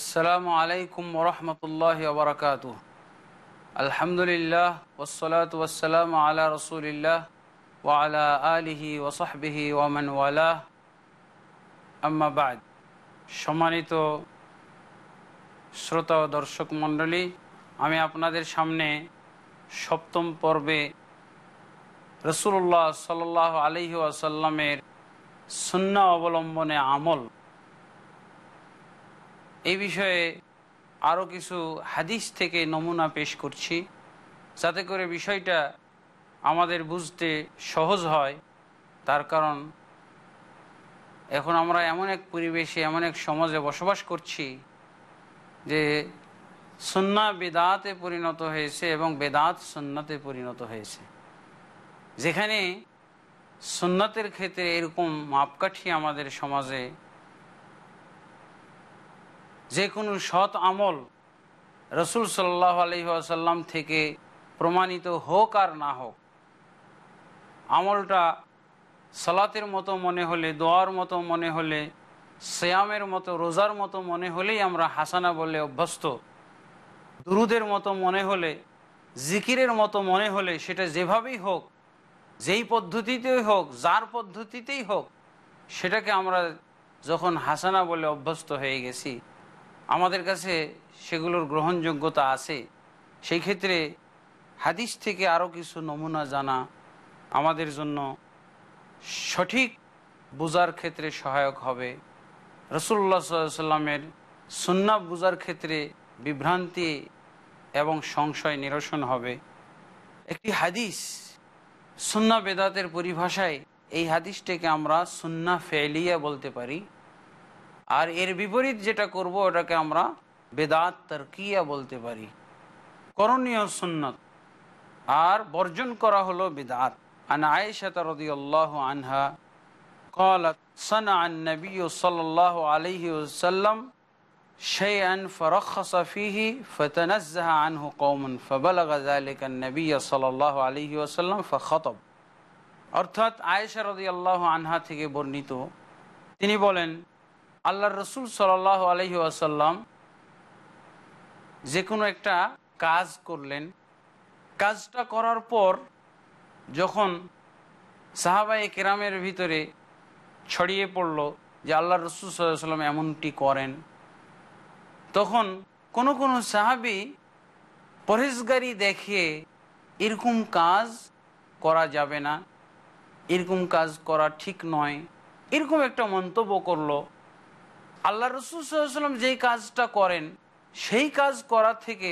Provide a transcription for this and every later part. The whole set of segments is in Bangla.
আসসালামু আলাইকুম ওরহমতুল্লাহ ওবরকাত আলহামদুলিল্লাহ ওসলাত ওসালাম আলা রসুলিল্লাহ ওয়ালা আলিহি ওসহবিহি ওমান ওয়ালা আম্মাবাদ সম্মানিত শ্রোতা ও দর্শক মণ্ডলী, আমি আপনাদের সামনে সপ্তম পর্বে রসুল্লাহ সাল আলহি আসাল্লামের সুন্না অবলম্বনে আমল এই বিষয়ে আরও কিছু হাদিস থেকে নমুনা পেশ করছি, যাতে করে বিষয়টা আমাদের বুঝতে সহজ হয়। তার কারণ, এখন আমরা এমন এক পরিবেশে, এমন এক সমাজে বসবাস করছি যে সন্না বেদাতে পরিণত হয়েছে এবং বেদাত সন্নাতে পরিণত হয়েছে। যেখানে সন্ন্যতের ক্ষেত্রে এরকম মাপকাঠি আমাদের সমাজে যে কোনো সৎ আমল রসুল সাল্লাহ আলহিহাসাল্লাম থেকে প্রমাণিত হোক আর না হোক, আমলটা সালাতের মতো মনে হলে, দোয়ার মতো মনে হলে শ্যামের মতো, রোজার মতো মনে হলেই আমরা হাসানা বলে অভ্যস্ত। দুরুদের মতো মনে হলে, জিকিরের মতো মনে হলে সেটা যেভাবেই হোক, যেই পদ্ধতিতেই হোক, যার পদ্ধতিতেই হোক, সেটাকে আমরা যখন হাসানা বলে অভ্যস্ত হয়ে গেছি আমাদের কাছে সেগুলোর গ্রহণযোগ্যতা আছে। সেই ক্ষেত্রে হাদিস থেকে আরও কিছু নমুনা জানা আমাদের জন্য সঠিক বোঝার ক্ষেত্রে সহায়ক হবে। রসুল্লা সাল্লামের সুন্না বোঝার ক্ষেত্রে বিভ্রান্তি এবং সংশয় নিরসন হবে। একটি হাদিস সুন্না বেদাতের পরিভাষায় এই হাদিসটাকে আমরা সুন্না ফেলিয়া বলতে পারি। আর এর বিপরীত যেটা করব ওটাকে আমরা বেদাত তর্কিয়া বলতে পারি করণীয় সুন্নত আর বর্জন করা হলো বেদাত আন আয়েশা রদিয়াল্লাহু আনহা قالت صنع النبي صلى الله عليه وسلم شيئا فرخص فيه فتنزه عنه قوم فبلغ ذلك النبي صلى الله عليه وسلم فخطب অর্থাৎ আয়েশা রদিয়াল্লাহু আনহা থেকে বর্ণিত তিনি বলেন আল্লাহ রসুল সাল আলহি আসাল্লাম যে কোনো একটা কাজ করলেন। কাজটা করার পর যখন সাহাবাই কেরামের ভিতরে ছড়িয়ে পড়ল যে আল্লাহ রসুল সাল্লাম এমনটি করেন, তখন কোনো কোনো সাহাবি পরেশগারি দেখে এরকম কাজ করা যাবে না, এরকম কাজ করা ঠিক নয়, এরকম একটা মন্তব্য করল। আল্লাহ রসুলাম যেই কাজটা করেন, সেই কাজ করা থেকে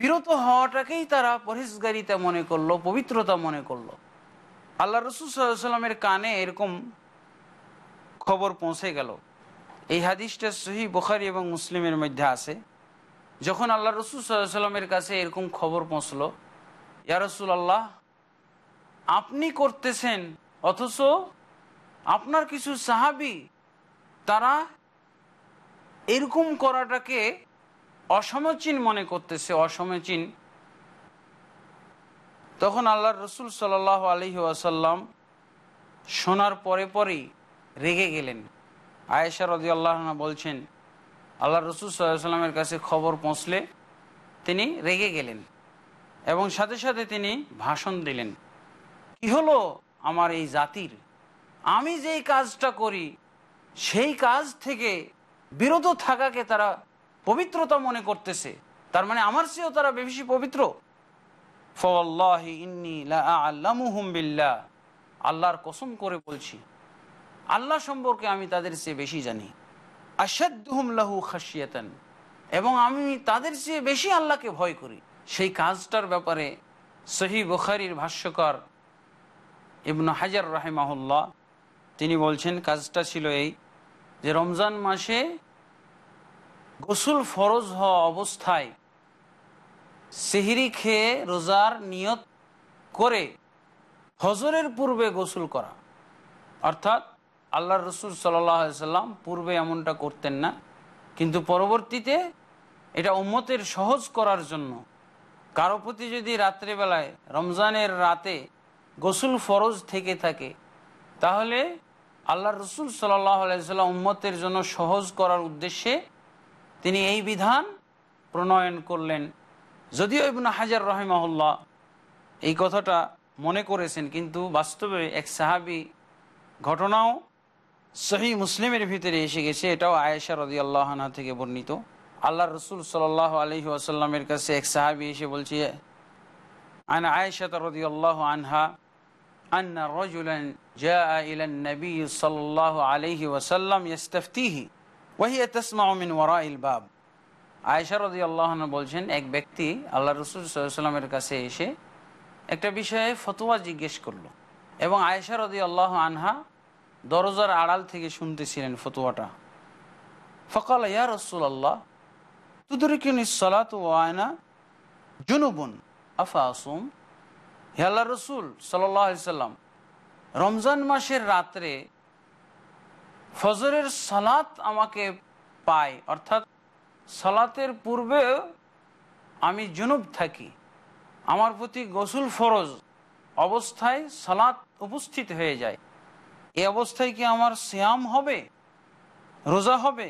বিরত হওয়াটাকেই তারা পরিষ্কারিতা মনে করল, পবিত্রতা মনে করল। আল্লাহ রসুলামের কানে এরকম খবর পৌঁছে গেল। এই হাদিসটা সহি বুখারি এবং মুসলিমের মধ্যে আছে। যখন আল্লাহ রসুল সাল্লামের কাছে এরকম খবর পৌঁছলো ইয়ারসুল আল্লাহ আপনি করতেছেন, অথচ আপনার কিছু সাহাবি, তারা এরকম করাটাকে অসমচীন মনে করতেছে, অসমচীন। তখন আল্লাহ রসুল সাল আলহি আসাল্লাম শোনার পরে পরেই রেগে গেলেন। আয়েশা রদি আল্লাহ বলছেন আল্লাহ রসুল সাল্লামের কাছে খবর পৌঁছলে তিনি রেগে গেলেন এবং সাথে সাথে তিনি ভাষণ দিলেন, কি হলো আমার এই জাতির? আমি যেই কাজটা করি, সেই কাজ থেকে বিরত থাকাকে তারা পবিত্রতা মনে করতেছে। তার মানে আমার চেয়েও তারা বেশি পবিত্র। আল্লাহর কসম করে বলছি, আল্লাহ সম্পর্কে আমি তাদের চেয়ে বেশি জানি। আসাদুহুম লাহু খাসিয়াতান এবং আমি তাদের চেয়ে বেশি আল্লাহকে ভয় করি। সেই কাজটার ব্যাপারে সহি বুখারির ভাষ্যকর ইবন হাজার রাহেমাহুল্লাহ, তিনি বলছেন, কাজটা ছিল এই যে রমজান মাসে গোসল ফরজ হওয়া অবস্থায় সেহিরি খেয়ে রোজার নিয়ত করে হজরের পূর্বে গোসল করা। অর্থাৎ আল্লাহ রসুল সাল্লাম পূর্বে এমনটা করতেন না, কিন্তু পরবর্তীতে এটা উম্মতের সহজ করার জন্য কারও প্রতি যদি রাত্রেবেলায় রমজানের রাতে গোসল ফরজ থেকে থাকে, তাহলে আল্লাহ রসুল সাল্লাম উম্মতের জন্য সহজ করার উদ্দেশ্যে তিনি এই বিধান প্রণয়ন করলেন। যদিও ইবন হাজার রহিমাহুল্লাহ এই কথাটা মনে করেছেন, কিন্তু বাস্তবে এক সাহাবি ঘটনাও সহি মুসলিমের ভিতরে এসে গেছে, এটাও আয়েশা রদি আল্লাহনা থেকে বর্ণিত। আল্লাহ রসুল সাল আলহি আসাল্লামের কাছে এক সাহাবি এসে বলছে আয়েশা রদি আল্লাহ আনহা أن رجلا جاء إلى النبي صلى الله عليه وسلم يستفتيه وهي تسمع من وراء الباب আয়েশা রদি আল্লাহ বলছেন এক ব্যক্তি আল্লাহ রসুল সাল্লামের কাছে এসে একটা বিষয়ে ফতোয়া জিজ্ঞেস করলো এবং আয়েশা রদি আল্লাহ আনহা দরজার আড়াল থেকে শুনতেছিলেন ফতোয়াটা ফকাল ইয়া রসুল আল্লাহ তুদরিকিন সলাত ওয়ায়না জুনুবুন আফা আসুম হে আল্লাহ রসুল সাল্লাম, রমজান মাসের রাত্রে ফজরের সালাত আমাকে পায়, অর্থাৎ সালাতের পূর্বে আমি জুনুব থাকি। আমার প্রতি গোসুল ফরজ অবস্থায় সালাত উপস্থিত হয়ে যায়। এ অবস্থায় কি আমার শ্যাম হবে? রোজা হবে?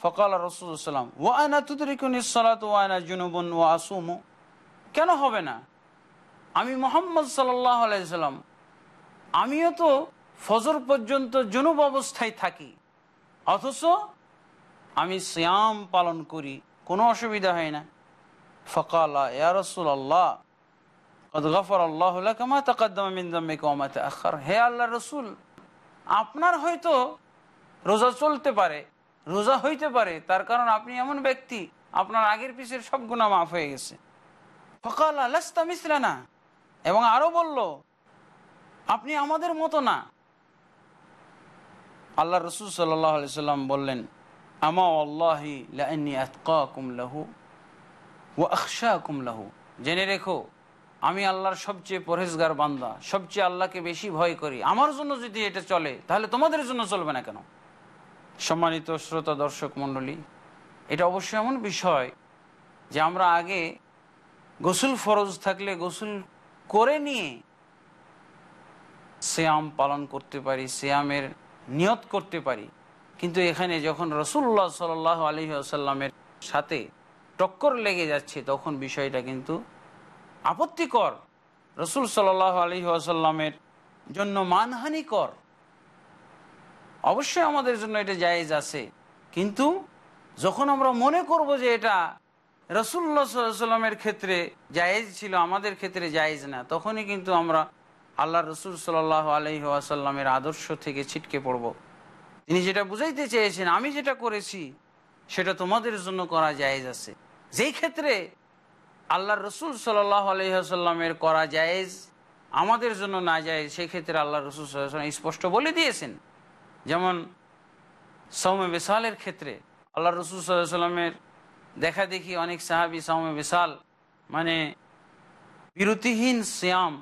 ফকাল রসুল রসুলাম ওয়ানা তুদরিকুনি সালাত ওয়ানা জুনুবন ও আসুমো। কেন হবে না? আমি মোহাম্মদ সাল্লাহ আলাইসাল্লাম আমিও তো ফজর পর্যন্ত জুনুব অবস্থায় থাকি। অথচ আমি শ্যাম পালন করি, কোনো অসুবিধা হয় না। ফকালা, ইয়া রসুল আল্লাহ গফর আল্লাহ হে আল্লাহ রসুল, আপনার হয়তো রোজা চলতে পারে, রোজা হইতে পারে, তার কারণ আপনি এমন ব্যক্তি, আপনার আগের পিছের সব গুণা মাফ হয়ে গেছে। ফকাল আল্লাস্তা মিসলানা। এবং আরও বলল, আপনি আমাদের মতো না। আল্লাহ রসুল সাল্লাম বললেন, আমা লাহু জেনে রেখো, আমি আল্লাহর সবচেয়ে পরহেজগার বান্দা, সবচেয়ে আল্লাহকে বেশি ভয় করি। আমার জন্য যদি এটা চলে, তাহলে তোমাদের জন্য চলবে না কেন? সম্মানিত শ্রোতা দর্শক মণ্ডলী, এটা অবশ্যই এমন বিষয় যে আমরা আগে গোসল ফরজ থাকলে গোসল করে নিয়ে শ্যাম পালন করতে পারি শ্যামের নিয়ত করতে পারি। কিন্তু এখানে যখন রসুল্লাহ সাল আলী আসাল্লামের সাথে টক্কর লেগে যাচ্ছে, তখন বিষয়টা কিন্তু আপত্তিকর। রসুল সাল আলী আসাল্লামের জন্য মানহানিকর। অবশ্যই আমাদের জন্য এটা জায়েজ আছে। কিন্তু যখন আমরা মনে করব যে এটা রসুল্লা সাল্লামের ক্ষেত্রে জায়েজ ছিল, আমাদের ক্ষেত্রে জায়েজ না। তখনই কিন্তু আমরা আল্লাহ রসুল সাল আলহি আসাল্লামের আদর্শ থেকে ছিটকে পড়ব। তিনি যেটা বুঝাইতে চেয়েছেন, আমি যেটা করেছি, সেটা তোমাদের জন্য করা জায়েজ আছে। যেই ক্ষেত্রে আল্লাহ রসুল সাল আলহিহাসাল্লামের করা জায়েজ, আমাদের জন্য না যায় সেই ক্ষেত্রে আল্লাহ রসুল সাল্লাম স্পষ্ট বলে দিয়েছেন। যেমন সৌম্য বিশালের ক্ষেত্রে আল্লাহ রসুল সাল্লামের দেখা দেখি অনেক সাহাবি সৌম্য বিশাল মানে বিরতিহীন শ্যাম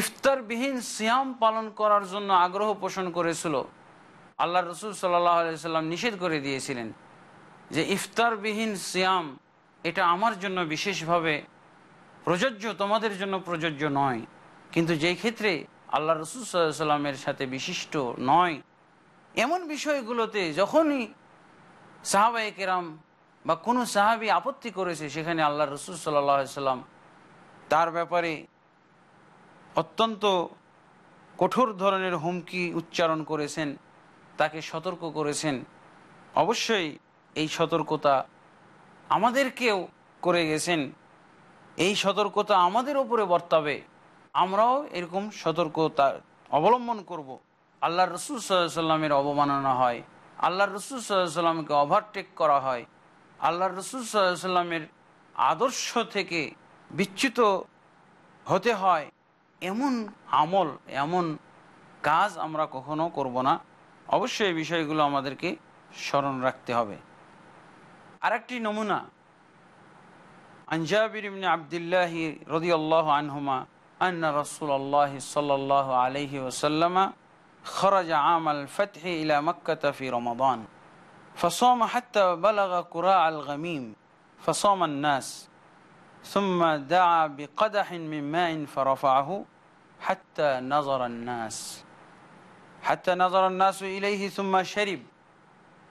ইফতারবিহীন শ্যাম পালন করার জন্য আগ্রহ পোষণ করেছিল। আল্লাহ রসুল সাল্লাহ সাল্লাম নিষেধ করে দিয়েছিলেন যে ইফতারবিহীন শ্যাম এটা আমার জন্য বিশেষভাবে প্রযোজ্য, তোমাদের জন্য প্রযোজ্য নয়। কিন্তু যেই ক্ষেত্রে আল্লাহ রসুল সাল্লামের সাথে বিশিষ্ট নয়, এমন বিষয়গুলোতে যখনই সাহাবাই কেরাম বা কোনো সাহাবি আপত্তি করেছে সেখানে আল্লাহ রসুল সাল্লাম তার ব্যাপারে অত্যন্ত কঠোর ধরনের হুমকি উচ্চারণ করেছেন, তাকে সতর্ক করেছেন। অবশ্যই এই সতর্কতা আমাদেরকেও করে গেছেন। এই সতর্কতা আমাদের ওপরে বর্তাবে। আমরাও এরকম সতর্কতা অবলম্বন করব। আল্লাহ রসুল সাল্লামের অবমাননা হয়। আল্লাহ রসুল সাল্লামকে ওভারটেক করা হয়। আল্লাহ রসুল সাল্লামের আদর্শ থেকে বিচ্যুত হতে হয়। এমন আমল, এমন কাজ আমরা কখনো করব না। অবশ্যই বিষয়গুলো আমাদেরকে স্মরণ রাখতে হবে। আরেকটি নমুনা আঞ্জাবির ইমনি আবদুল্লাহি রদি আল্লাহ আনহুমা, আন্না রসুল আল্লাহ সাল্লাহ আলহি ওসাল্লামা খরাজা আম আল ফতহে ইলা মক্কা তফি রমাদান। فصام حتى بلغ قراع الغميم فصام الناس ثم دعا بقدح من ماء فرفعه حتى نظر الناس. حتى نظر الناس إليه ثم شرب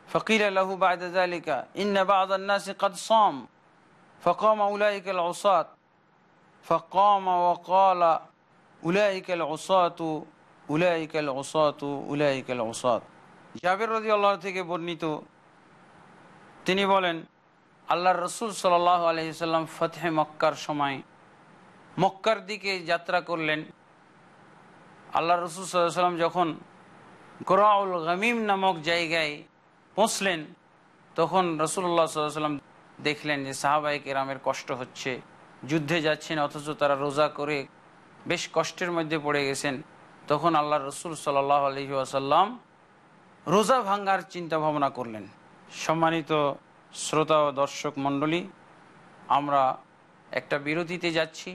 فقيل له بعد ذلك إن بعض الناس قد صام فقام أولئك العصاة. فقام وقال أولئك العصاة أولئك العصاة أولئك العصاة. জাবের রদি আল্লাহ থেকে বর্ণিত, তিনি বলেন আল্লাহ রসুল সাল আলহিসাল্লাম ফতেহ মক্কার সময় মক্কার দিকে যাত্রা করলেন। আল্লাহ রসুল সাল্লাম যখন গোরাউল গামিম নামক জায়গায় পৌঁছলেন, তখন রসুল্লাহ সাল্লাম দেখলেন যে সাহাবাই কেরামের কষ্ট হচ্ছে, যুদ্ধে যাচ্ছেন, অথচ তারা রোজা করে বেশ কষ্টের মধ্যে পড়ে গেছেন। তখন আল্লাহ রসুল সাল্লাহ আলহি আসাল্লাম রোজা ভাঙ্গার চিন্তা ভাবনা করলেন। সম্মানিত শ্রোতা ও দর্শক মণ্ডলী, আমরা একটা বিরতিতে যাচ্ছি।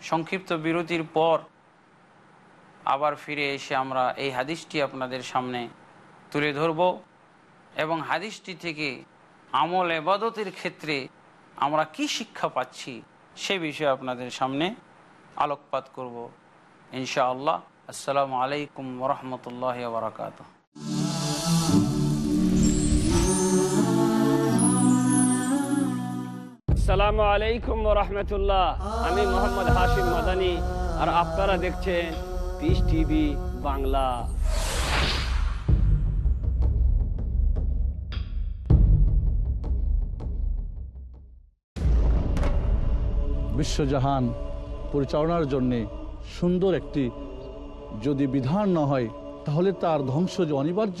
সংক্ষিপ্ত বিরতির পর আবার ফিরে এসে আমরা এই হাদিসটি আপনাদের সামনে তুলে ধরব এবং হাদিসটি থেকে আমল এবাদতের ক্ষেত্রে আমরা কি শিক্ষা পাচ্ছি সে বিষয়ে আপনাদের সামনে আলোকপাত করব। ইনশাআল্লাহ। আসসালামু আলাইকুম ওরহমতুল্লাহ বারকাত আসসালামু আলাইকুম রহমতুল্লাহ। আমি মোহাম্মদ হাশিম মাদানি, আর আপনারা দেখছেন পিস টিভি বাংলা। বিশ্বজাহান পরিচালনার জন্যে সুন্দর একটি যদি বিধান না হয়, তাহলে তার ধ্বংস যে অনিবার্য?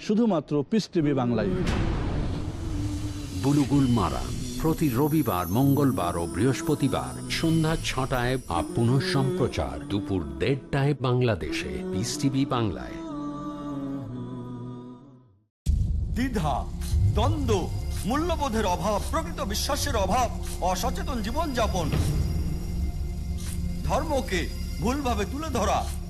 শুধুমাত্র পিস টিভি বাংলায়। বুলুগুল মারা প্রতি রবিবার মঙ্গলবার ও বৃহস্পতিবার সন্ধ্যা ছটায় বা পুনঃ সম্প্রচার দুপুর দেড়টায় বাংলাদেশে পিস টিভি বাংলায়। দ্বিধা দ্বন্দ্ব মূল্যবোধের অভাব প্রকৃত বিশ্বাসের অভাব অসচেতন জীবনযাপন ধর্মকে ভুলভাবে তুলে ধরা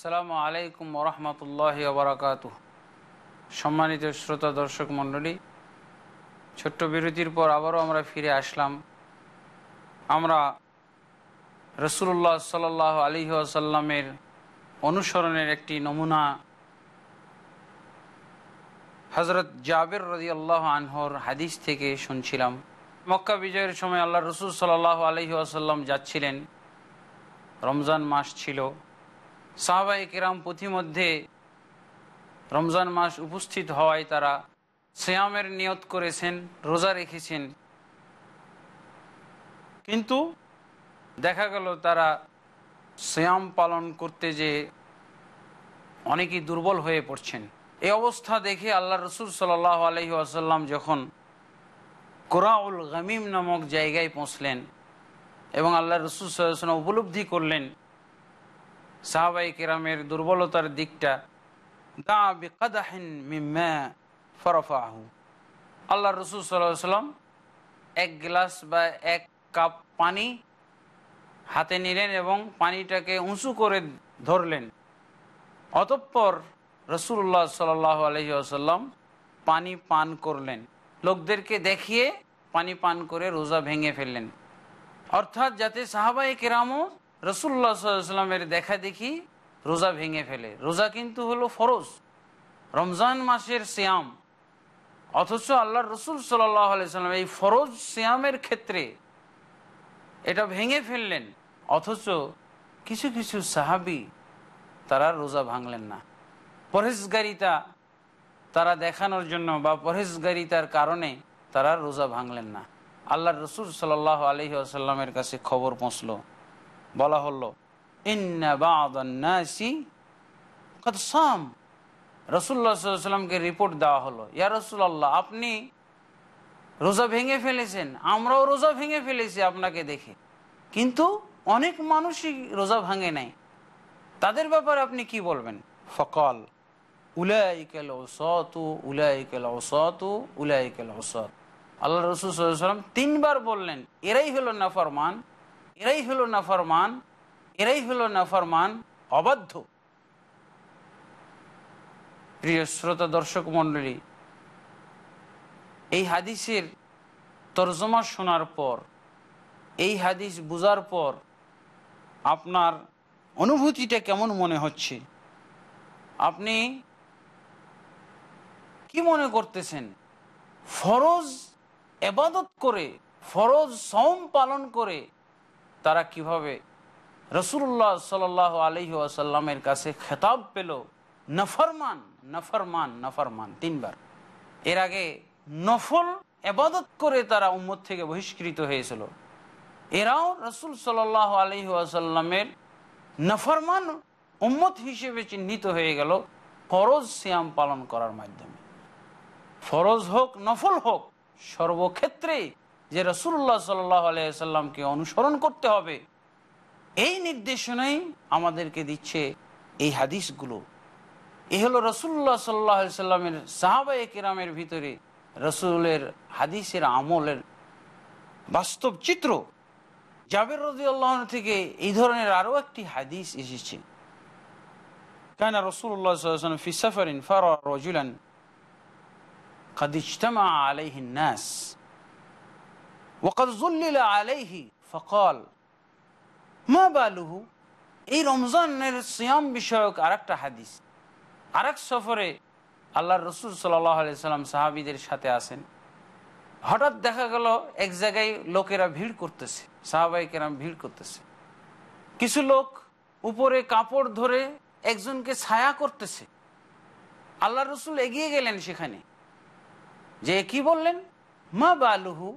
আসসালামু আলাইকুম ওরহমতুল্লাহ বারাকাত সম্মানিত শ্রোতা, দর্শক, মণ্ডলী, ছোট্ট বিরতির পর আবারও আমরা ফিরে আসলাম। আমরা রসুল্লাহ সাল আলী আসাল্লামের অনুসরণের একটি নমুনা হজরত জাবের রদি আল্লাহ আনহর হাদিস থেকে শুনছিলাম। মক্কা বিজয়ের সময় আল্লাহ রসুল সাল্লাহ আলহি আসাল্লাম যাচ্ছিলেন। রমজান মাস ছিল। সাহাবাই কেরাম পথিমধ্যে রমজান মাস উপস্থিত হওয়ায় তারা শ্যামের নিয়ত করেছেন, রোজা রেখেছেন। কিন্তু দেখা গেল তারা শ্যাম পালন করতে যে অনেকেই দুর্বল হয়ে পড়ছেন। এই অবস্থা দেখে আল্লাহ রসুল সাল আলহি আসাল্লাম যখন কোরআউল গামিম নামক জায়গায় পৌঁছলেন এবং আল্লাহ রসুল সাল্লাম উপলব্ধি করলেন সাহাবাই কেরামের দুর্বলতার দিকটা, দা বিকাদাহিন মিম্মা ফরফাহু। আল্লাহ রসুল সাল্লাম এক গ্লাস বা এক কাপ পানি হাতে নিলেন এবং পানিটাকে উঁচু করে ধরলেন। অতঃপর রসুল্লাহ সাল আলহি আসাল্লাম পানি পান করলেন। লোকদেরকে দেখিয়ে পানি পান করে রোজা ভেঙে ফেললেন। অর্থাৎ যাতে সাহাবাই কেরামও রসুল্লাহ সাল্লামের দেখা দেখি রোজা ভেঙে ফেলে। রোজা কিন্তু হলো ফরজ। রমজান মাসের শ্যাম অথচ আল্লাহ রসুল সাল্লাম এই ফরজ শ্যামের ক্ষেত্রে এটা ভেঙে ফেললেন। অথচ কিছু কিছু সাহাবি তারা রোজা ভাঙলেন না। পরহেজগারিতা তারা দেখানোর জন্য বা পরহেজগারিতার কারণে তারা রোজা ভাঙলেন না। আল্লাহ রসুল সাল আলহি আসাল্লামের কাছে খবর পৌঁছল। বলা হলো সাম। রসুল্লাহ রিপোর্ট দেওয়া হলো ইয়া রসুল্লাহ আপনি রোজা ভেঙে ফেলেছেন আমরাও রোজা ভেঙে ফেলেছি আপনাকে দেখে। কিন্তু অনেক মানুষই রোজা ভাঙে নাই। তাদের ব্যাপারে আপনি কি বলবেন? ফকল উলাইকেল ওসতু উলাইকেল ওসতু উলাইকেল ওসত আল্লাহ রসুলাম তিনবার বললেন এরাই হলো নাফরমান। এরাই হলো নাফরমান, এরাই হলো নাফরমান, অবাধ্য। প্রিয় শ্রোতা, দর্শক মণ্ডলী, এই হাদিসের তর্জমা শোনার পর, এই হাদিস বুঝার পর আপনার অনুভূতিটা কেমন মনে হচ্ছে? আপনি কি মনে করতেছেন? ফরজ এবাদত করে, ফরজ সম পালন করে তারা কীভাবে রসুল্লাহ সাল আলহি আসাল্লামের কাছে খেতাব পেল? নফরমান নফরমান নফরমান, তিনবার। এর আগে নফল এবাদত করে তারা উম্মত থেকে বহিষ্কৃত হয়েছিল। এরাও রসুল সাল আলহি আসাল্লামের নফরমান উম্মত হিসেবে চিহ্নিত হয়ে গেল ফরজ শ্যাম পালন করার মাধ্যমে। ফরজ হোক, নফল হোক, সর্বক্ষেত্রে যে রসুল্লাহ সাল্লাহ আলাইসাল্লামকে অনুসরণ করতে হবে এই নির্দেশনাই আমাদেরকে দিচ্ছে এই হাদিসগুলো এ হলো রসুল্লাহ সাল্লাহ সাল্লামের সাহাবাই কেরামের ভিতরে রসুলের হাদিসের আমলের বাস্তব চিত্র জাবের রদি আল্লাহ থেকে এই ধরনের আরও একটি হাদিস এসেছে কেন রসুল্লাহ ফি সাফারিন ফার রজুলান قد اجتمع عليه الناس ওয়াকাজুল্লিলা আলাইহি ফকল। মা বালুহু, এই রমজানের সিয়াম বিষয়ক আর একটা হাদিস। আরেক সফরে আল্লাহ রসুল সাল্লাম সাহাবিদের সাথে আসেন হঠাৎ দেখা গেল এক জায়গায় লোকেরা ভিড় করতেছে সাহাবাই কেরাম ভিড় করতেছে। কিছু লোক উপরে কাপড় ধরে একজনকে ছায়া করতেছে। আল্লাহ রসুল এগিয়ে গেলেন সেখানে। যে কি বললেন? মা বালুহু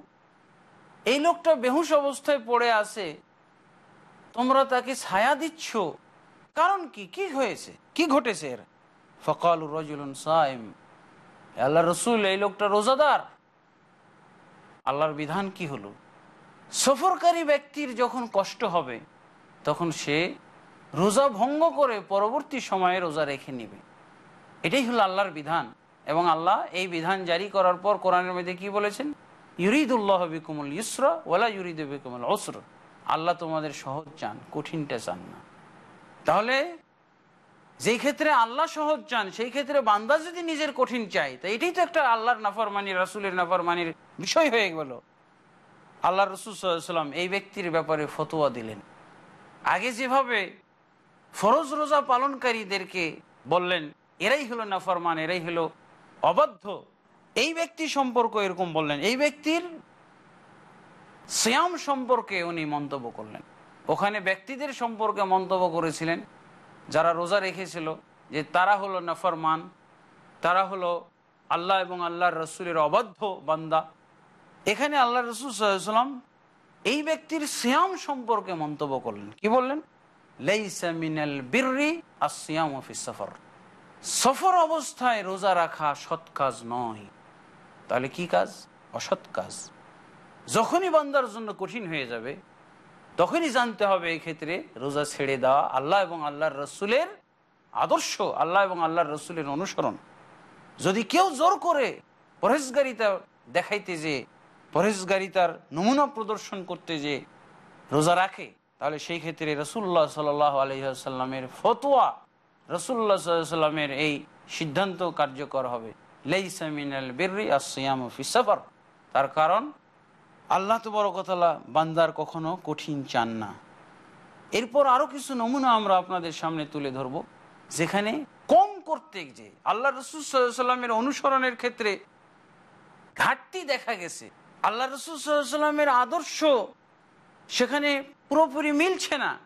এই লোকটা বেহুশ অবস্থায় পড়ে আছে। তোমরা তাকে ছায়া দিচ্ছ। কারণ কি? কি হয়েছে? কি ঘটেছে এর? ফকাল রজুলুন সাইম। আল্লাহ রসুল, এই লোকটা রোজাদার। আল্লাহর বিধান কি হলো? সফরকারী ব্যক্তির যখন কষ্ট হবে, তখন সে রোজা ভঙ্গ করে পরবর্তী সময়ে রোজা রেখে নেবে। এটাই হলো আল্লাহর বিধান। এবং আল্লাহ এই বিধান জারি করার পর কোরআনের মধ্যে কি বলেছেন? ইউরিদুল্লাহ বিকুমুল ইসরা ওলা ইউরিদ বিকুমুল আল্লাহ তোমাদের সহজ চান, কঠিনটা চান না। তাহলে যেই ক্ষেত্রে আল্লাহ সহজ চান, সেই ক্ষেত্রে বান্দা যদি নিজের কঠিন চাই তা এটাই তো একটা আল্লাহর নাফরমানি, রাসুলের নাফরমানির বিষয় হয়ে গেল। আল্লাহ রসুল এই ব্যক্তির ব্যাপারে ফতোয়া দিলেন। আগে যেভাবে ফরজ রোজা পালনকারীদেরকে বললেন, এরাই হলো নাফরমান, এরাই হলো অবাধ্য। এই ব্যক্তি সম্পর্ক এরকম বললেন, এই ব্যক্তির শ্যাম সম্পর্কে উনি মন্তব্য করলেন। ওখানে ব্যক্তিদের সম্পর্কে মন্তব্য করেছিলেন, যারা রোজা রেখেছিল, যে তারা হলো নফরমান, তারা হলো আল্লাহ এবং আল্লাহর রসুলের অবাধ্য বান্দা। এখানে আল্লাহ রসুল এই ব্যক্তির শ্যাম সম্পর্কে মন্তব্য করলেন। কি বললেন? অফিস সফর। সফর অবস্থায় রোজা রাখা সৎ কাজ নয়। তাহলে কি কাজ? অসৎ কাজ। যখনই বান্দার জন্য কঠিন হয়ে যাবে, তখনই জানতে হবে এই ক্ষেত্রে রোজা ছেড়ে দেওয়া আল্লাহ এবং আল্লাহর রসুলের আদর্শ, আল্লাহ এবং আল্লাহর রসুলের অনুসরণ। যদি কেউ জোর করে পরেশগারিতা দেখাইতে যে পরেশগারিতার নমুনা প্রদর্শন করতে যে রোজা রাখে, তাহলে সেই ক্ষেত্রে রসুল্লাহ সাল আলহিহাসাল্লামের ফতোয়া রসুল্লাহ সাল্লামের এই সিদ্ধান্ত কার্যকর হবে। তার কারণ, আল্লাহ তো বড় তবরকতলা বান্দার কখনো কঠিন চান না। এরপর আরও কিছু নমুনা আমরা আপনাদের সামনে তুলে ধরব, যেখানে কম করতে যে আল্লাহ রসুল সাল্লামের অনুসরণের ক্ষেত্রে ঘাটতি দেখা গেছে। আল্লাহ রসুল সাল্লামের আদর্শ সেখানে পুরোপুরি মিলছে না।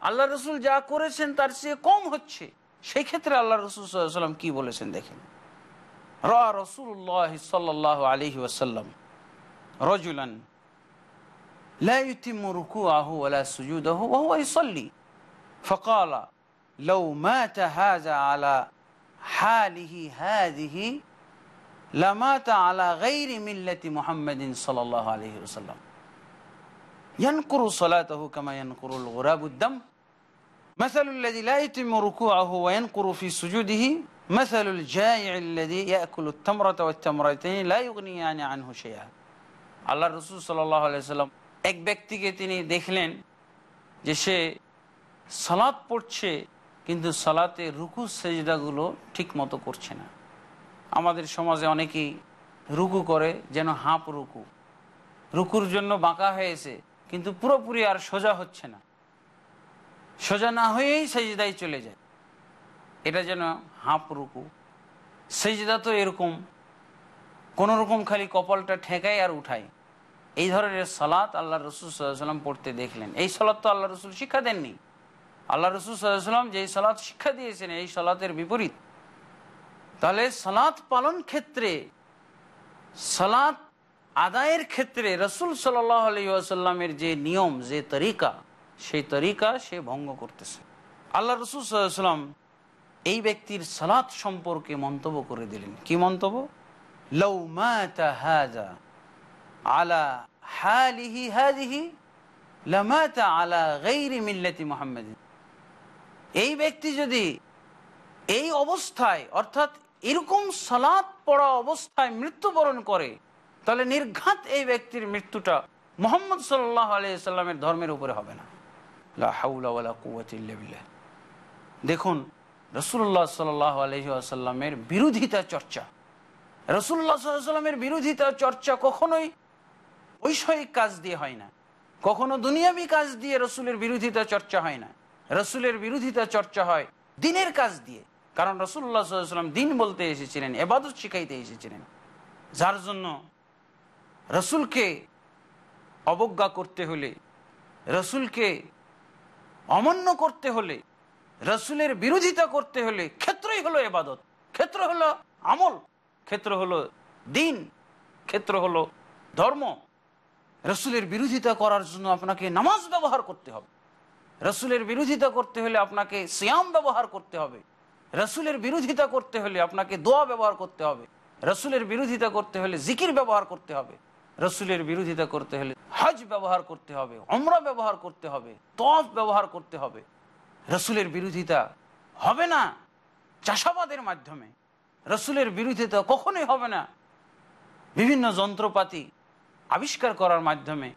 আল্লাহ রসুল যা করেছেন তার চেয়ে কম হচ্ছে। সেই ক্ষেত্রে আল্লাহ রসুল সাল্লাম কি বলেছেন দেখেন। رأى رسول الله صلى الله عليه وسلم رجلا لا يتم ركوعه ولا سجوده وهو يصلي. فقال لو مات هذا على حاله هذه لمات على غير ملة محمد صلى الله عليه وسلم. ينقر صلاته كما ينقر الغراب الدم. مثل الذي لا يتم ركوعه وينقر في سجوده مثل الجائع الذي يأكل التمرة والتمرتين لا يغنيان عنه شيئا আল্লাহ রসুল সাল্লাহ সাল্লাম এক ব্যক্তিকে তিনি দেখলেন যে সে সালাদ পড়ছে কিন্তু সালাতে রুকু সেজদাগুলো ঠিক মতো করছে না আমাদের সমাজে অনেকেই রুকু করে যেন হাঁপ রুকু রুকুর জন্য বাঁকা হয়েছে কিন্তু পুরোপুরি আর সোজা হচ্ছে না সোজা না হয়েই সেজদায় চলে যায় এটা যেন হাঁপ রুকু। সেজদা তো এরকম। কোনো রকম খালি কপালটা ঠেকায় আর উঠায়। এই ধরনের সালাত আল্লাহ রসুল সাল্লাম পড়তে দেখলেন। এই সালাত তো আল্লাহ রসুল শিক্ষা দেননি। আল্লাহ রসুল সাল্লাম যেই সালাত শিক্ষা দিয়েছেন, এই সালাতের বিপরীত। তাহলে সালাত পালন ক্ষেত্রে, সালাত আদায়ের ক্ষেত্রে রসুল সাল্লাহ যে নিয়ম, যে তরিকা, সেই তরিকা সে ভঙ্গ করতেছে। আল্লাহ রসুল সাল্লাম এই ব্যক্তির সালাত সম্পর্কে মন্তব্য করে দিলেন। কি মন্তব্য? আলা আলা এই ব্যক্তি যদি এই অবস্থায়, অর্থাৎ এরকম সালাত পড়া অবস্থায় মৃত্যুবরণ করে, তাহলে নির্ঘাত এই ব্যক্তির মৃত্যুটা মোহাম্মদ সাল্লাহ আলিয়াল্লামের ধর্মের উপরে হবে না। দেখুন রসুল্লাহ সাল্লাহ আলহি বিরোধিতা চর্চা। রসুল্লাহ সাল্লামের বিরোধিতা চর্চা কখনোই বৈষয়িক কাজ দিয়ে হয় না। কখনো দুনিয়াবি কাজ দিয়ে রসুলের বিরোধিতা চর্চা হয় না। রসুলের বিরোধিতা চর্চা হয় দিনের কাজ দিয়ে। কারণ রসুল্লাহ সাল্লাম দিন বলতে এসেছিলেন, এবাদত শিখাইতে এসেছিলেন। যার জন্য রসুলকে অবজ্ঞা করতে হলে, রসুলকে অমান্য করতে হলে রসুলের বিরোধিতা করতে হলে ক্ষেত্রই হলো এবাদত। ক্ষেত্র হলো আমল, ক্ষেত্র হলো দিন, ক্ষেত্র হলো ধর্ম। রসুলের বিরোধিতা করার জন্য আপনাকে নামাজ ব্যবহার করতে হবে। রসুলের বিরোধিতা করতে হলে আপনাকে সিয়াম ব্যবহার করতে হবে। রসুলের বিরোধিতা করতে হলে আপনাকে দোয়া ব্যবহার করতে হবে। রসুলের বিরোধিতা করতে হলে জিকির ব্যবহার করতে হবে। রসুলের বিরোধিতা করতে হলে হজ ব্যবহার করতে হবে অমরা ব্যবহার করতে হবে তফ ব্যবহার করতে হবে। রসুলের বিরোধিতা হবে না চাষাবাদের মাধ্যমে। রসুলের বিরোধিতা কখনোই হবে না। বিভিন্ন যন্ত্রপাতি আবিষ্কার করার মাধ্যমে,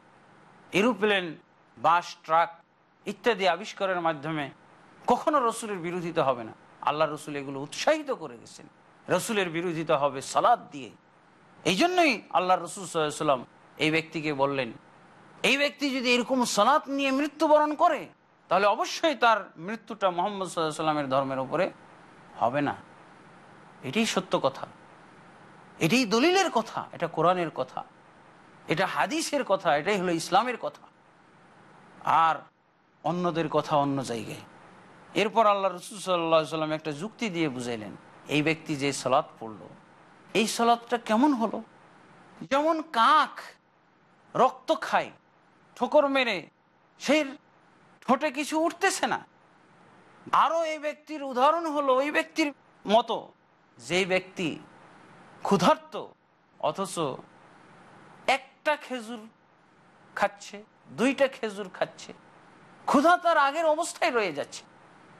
এরোপ্লেন, বাস, ট্রাক ইত্যাদি আবিষ্কারের মাধ্যমে কখনো রসুলের বিরোধিতা হবে না। আল্লাহ রসুল এগুলো উৎসাহিত করে গেছেন। রসুলের বিরোধিতা হবে সালাদ দিয়ে। এই জন্যই আল্লাহ রসুল সাল্লাম এই ব্যক্তিকে বললেন, এই ব্যক্তি যদি এরকম সালাত নিয়ে মৃত্যুবরণ করে তাহলে অবশ্যই তার মৃত্যুটা মোহাম্মদ সাল্লামের ধর্মের উপরে হবে না। এটাই সত্য কথা। এটাই দলিলের কথা, এটা কোরআনের কথা, এটা হাদিসের কথা, এটাই হলো ইসলামের কথা। আর অন্যদের কথা অন্য জায়গায়। এরপর আল্লাহ রসুল সাল্লাহ সাল্লাম একটা যুক্তি দিয়ে বুঝাইলেন, এই ব্যক্তি যে সলাৎ পড়ল, এই সলাৎটা কেমন হলো? যেমন কাক রক্ত খায়, ঠোকর মেরে, সেই ঠোঁটে কিছু উঠতেছে না। আরও এই ব্যক্তির উদাহরণ হলো ওই ব্যক্তির মতো। যেই ব্যক্তি ক্ষুধার্ত, অথচ একটা খেজুর খাচ্ছে, দুইটা খেজুর খাচ্ছে, ক্ষুধা তার আগের অবস্থায় রয়ে যাচ্ছে।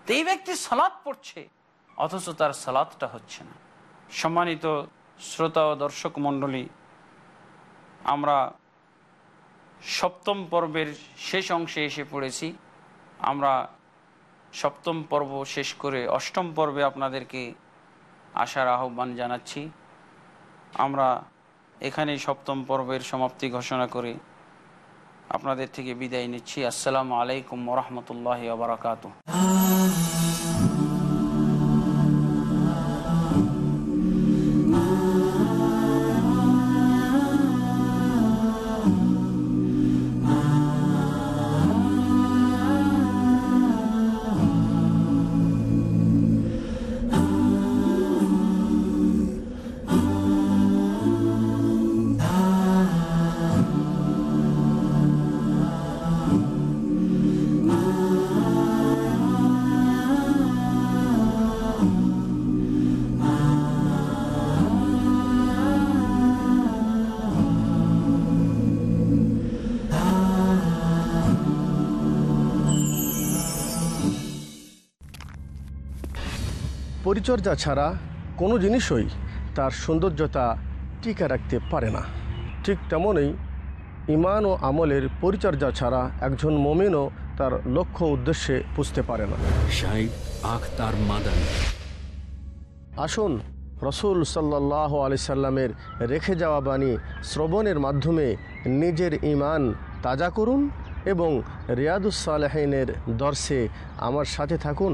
এই ব্যক্তি সালাদ পড়ছে, অথচ তার সালাদটা হচ্ছে না। সম্মানিত শ্রোতা ও দর্শক মণ্ডলী, আমরা সপ্তম পর্বের শেষ অংশে এসে পড়েছি। আমরা সপ্তম পর্ব শেষ করে অষ্টম পর্বে আপনাদেরকে আসার আহ্বান জানাচ্ছি। আমরা এখানে সপ্তম পর্বের সমাপ্তি ঘোষণা করে আপনাদের থেকে বিদায় নিচ্ছি। আসসালামু আলাইকুম রহমতুল্লাহ বারাকাত পরিচর্যা ছাড়া কোনো জিনিসই তার সৌন্দর্যতা টিকে রাখতে পারে না। ঠিক তেমনই ইমান ও আমলের পরিচর্যা ছাড়া একজন মমিনও তার লক্ষ্য উদ্দেশ্যে বুঝতে পারে না। আখতার মাদানী। আসুন রসুল সাল্লাহ আলি সাল্লামের রেখে যাওয়া বাণী শ্রবণের মাধ্যমে নিজের ইমান তাজা করুন এবং রিয়াদুসালেহিনের দর্শে আমার সাথে থাকুন।